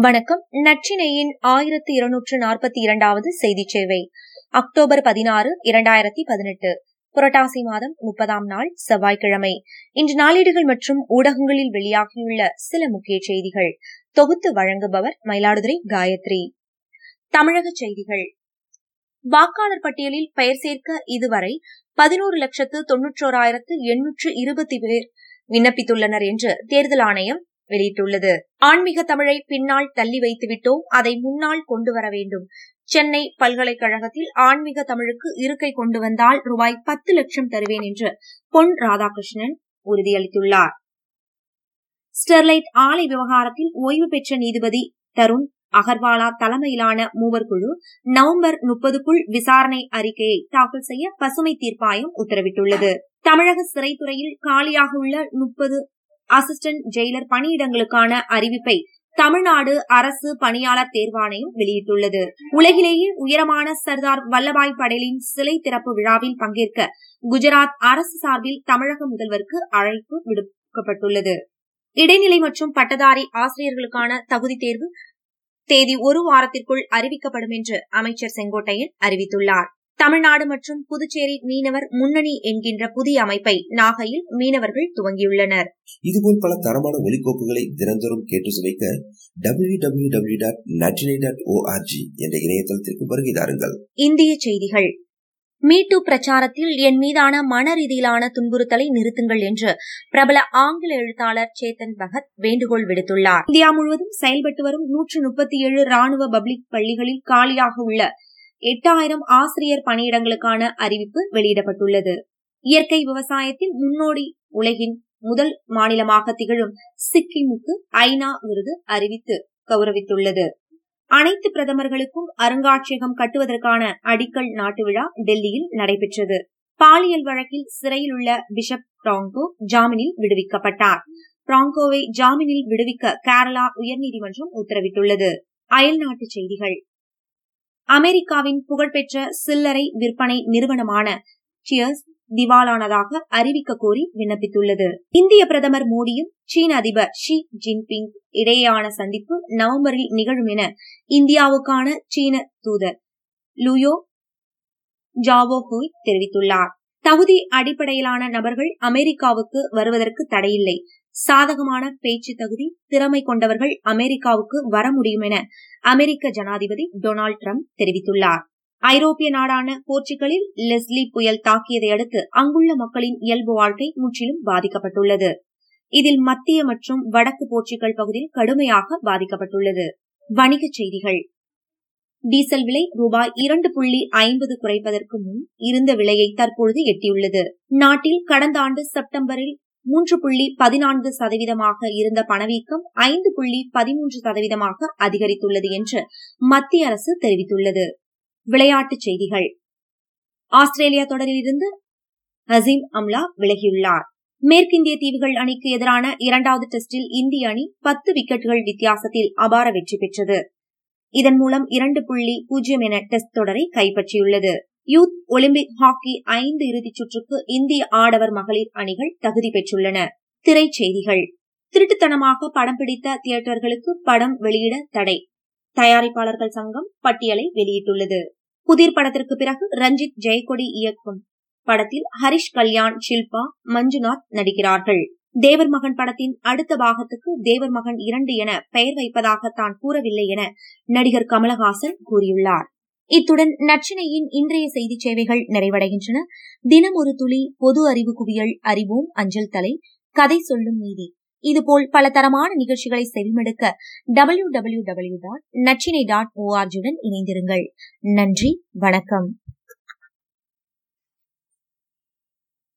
வணக்கம். நற்றினையின் ஆயிரத்தி இருநூற்று நாற்பத்தி இரண்டாவது செய்தி சேவை. அக்டோபர் பதினாறு இரண்டாயிரத்தி பதினெட்டு. புரட்டாசி மாதம் முப்பதாம் நாள் செவ்வாய்க்கிழமை. இன்று நாளேடுகள் மற்றும் ஊடகங்களில் வெளியாகியுள்ள சில முக்கிய செய்திகள். தொகுத்து வழங்குபவர் மயிலாடுதுறை காயத்ரி. தமிழக செய்திகள். வாக்காளர் பட்டியலில் பெயர் சேர்க்க இதுவரை பதினோரு லட்சத்து தொன்னூற்றோராயிரத்து எண்ணூற்று இருபத்தி பேர் விண்ணப்பித்துள்ளனர் என்று தேர்தல் ஆணையம் வெளியிட்டுள்ளது. ஆன்மீக தமிழை பின்னால் தள்ளி வைத்துவிட்டோம். அதை முன்னால் கொண்டு வர வேண்டும். சென்னை பல்கலைக்கழகத்தில் ஆன்மீக தமிழுக்கு இருக்கை கொண்டு வந்தால் ரூபாய் பத்து லட்சம் தருவேன் என்று பொன் ராதாகிருஷ்ணன் உறுதியளித்துள்ளார். ஸ்டெர்லைட் ஆலை விவகாரத்தில் ஓய்வு பெற்ற நீதிபதி தருண் அகர்வாலா தலைமையிலான மூவர் குழு நவம்பர் முப்பதுக்குள் விசாரணை அறிக்கையை தாக்கல் செய்ய பசுமை தீர்ப்பாயம் உத்தரவிட்டுள்ளது. தமிழக சிறைத்துறையில் காலியாக உள்ள முப்பது அசிஸ்டன்ட் ஜெயிலர் பணியிடங்களுக்கான அறிவிப்பை தமிழ்நாடு அரசு பணியாளர் தேர்வாணையம் வெளியிட்டுள்ளது. உலகிலேயே உயரமான சர்தார் வல்லபாய் படேலின் சிலை திறப்பு விழாவில் பங்கேற்க குஜராத் அரசு சார்பில் தமிழக முதல்வருக்கு அழைப்பு விடுக்கப்பட்டுள்ளது. இடைநிலை மற்றும் பட்டதாரி ஆசிரியர்களுக்கான தகுதி தேர்வு தேதி ஒரு வாரத்திற்குள் அறிவிக்கப்படும் என்று அமைச்சர் செங்கோட்டையன் அறிவித்துள்ளார். தமிழ்நாடு மற்றும் புதுச்சேரி மீனவர் முன்னணி என்கின்ற புதிய அமைப்பை நாகையில் மீனவர்கள் துவங்கியுள்ளனர். இதுபோல் பல தரமான ஒலிக்கோப்புகளை தினந்தோறும் கேட்டு சுவைக்க டபிள்யூ டபிள்யூ டபிள்யூ டாட் நற்றினை டாட் ஓஆர்ஜி என்ற இணையதளத்திற்கு வருகை தாருங்கள். இந்திய செய்திகள். மீட்டு பிரச்சாரத்தில் என் மீதான மன ரீதியிலான துன்புறுத்தலை நிறுத்துங்கள் என்று பிரபல ஆங்கில எழுத்தாளர் சேத்தன் பகத் வேண்டுகோள் விடுத்துள்ளார். இந்தியா முழுவதும் செயல்பட்டு வரும் நூற்று முப்பத்தி ஏழு ராணுவ பப்ளிக் பள்ளிகளில் காலியாக உள்ள எட்டாயிரம் ஆசிரியர் பணியிடங்களுக்கான அறிவிப்பு வெளியிடப்பட்டுள்ளது. இயற்கை விவசாயத்தில் முன்னோடி உலகின் முதல் மாநிலமாக திகழும் சிக்கிமுக்கு ஐநா விருது அறிவித்து கௌரவித்துள்ளது. அனைத்து பிரதமர்களுக்கும் அருங்காட்சியகம் கட்டுவதற்கான அடிக்கல் நாட்டு விழா டெல்லியில் நடைபெற்றது. பாலியல் வழக்கில் சிறையில் உள்ள பிஷப் பிராங்கோ ஜாமீனில் விடுவிக்கப்பட்டார். பிராங்கோவை ஜாமீனில் விடுவிக்க கேரளா உயர்நீதிமன்றம் உத்தரவிட்டுள்ளது. அயல்நாட்டு செய்திகள். அமெரிக்காவின் புகழ்பெற்ற சில்லறை விற்பனை நிறுவனமான சியர்ஸ் திவாலானதாக அறிவிக்க கோரி விண்ணப்பித்துள்ளது. இந்திய பிரதமர் மோடியும் சீன அதிபர் ஷி ஜின்பிங் இடையேயான சந்திப்பு நவம்பரில் நிகழும் என இந்தியாவுக்கான சீன தூதர் லுயோ ஜாவோஹோய் தெரிவித்துள்ளார். தகுதி அடிப்படையிலான நபர்கள் அமெரிக்காவுக்கு வருவதற்கு தடையில்லை. சாதகமான பேச்சு தகுதி திறமை கொண்டவர்கள் அமெரிக்காவுக்கு வர முடியும் என அமெரிக்க ஜனாதிபதி டொனால்டு டிரம்ப் தெரிவித்துள்ளார். ஐரோப்பிய நாடான போர்ச்சுகலில் லெஸ்லி புயல் தாக்கியதை அடுத்து அங்குள்ள மக்களின் இயல்பு வாழ்க்கை முற்றிலும் பாதிக்கப்பட்டுள்ளது. இதில் மத்திய மற்றும் வடக்கு போர்ச்சுகல் பகுதியில் கடுமையாக பாதிக்கப்பட்டுள்ளது. வணிகச் செய்திகள். டீசல் விலை ரூபாய் இரண்டு புள்ளி ஐம்பது குறைப்பதற்கு முன் இருந்த விலையை தற்பொழுது எட்டியுள்ளது. நாட்டில் கடந்த ஆண்டு செப்டம்பரில் மூன்று புள்ளி பதினான்கு சதவீதமாக இருந்த பணவீக்கம் ஐந்து புள்ளி பதிமூன்று சதவீதமாக அதிகரித்துள்ளது என்று மத்திய அரசு தெரிவித்துள்ளது. விளையாட்டுச் செய்திகள். ஆஸ்திரேலியா தொடரிலிருந்து அசீம் அம்லா விலகியுள்ளார். மேற்கிந்திய தீவுகள் அணிக்கு எதிரான இரண்டாவது டெஸ்டில் இந்திய அணி பத்து விக்கெட்டுகள் வித்தியாசத்தில் அபார வெற்றி பெற்றது. இதன் மூலம் இரண்டு புள்ளி பூஜ்ஜியம் என டெஸ்ட் தொடரை கைப்பற்றியுள்ளது. யூத் ஒலிம்பிக் ஹாக்கி ஐந்து இறுதிச் சுற்றுக்கு இந்திய ஆடவர் மகளிர் அணிகள் தகுதி பெற்றுள்ளன. திரைச்செய்திகள். திருட்டுத்தனமாக படம் பிடித்த தியேட்டர்களுக்கு படம் வெளியிட தடை. தயாரிப்பாளர்கள் சங்கம் பட்டியலை வெளியிட்டுள்ளது. புதிர் படத்திற்கு பிறகு ரஞ்சித் ஜெயக்கொடி இயக்கும். படத்தில் ஹரிஷ் கல்யாண் ஷில்பா மஞ்சுநாத் நடிக்கிறார்கள். தேவர் மகன் படத்தின் அடுத்த பாகத்துக்கு தேவர் மகன் இரண்டு என பெயர் வைப்பதாக தான் கூறவில்லை என நடிகர் கமலஹாசன் கூறியுள்ளார். இத்துடன் நச்சினையின் இன்றைய செய்தி சேவைகள் நிறைவடைகின்றன. தினம் ஒரு துளி பொது அறிவு குவியல் அறிவோம் அஞ்சல் தலை கதை சொல்லும் நீதி. இதுபோல் பல தரமான நிகழ்ச்சிகளை செவிமடுக்க டபிள்யூ டபிள்யூ டபிள்யூ டாட் நச்சினை டாட் ஓஆர்ஜியுடன் இணைந்திருங்கள். நன்றி வணக்கம்.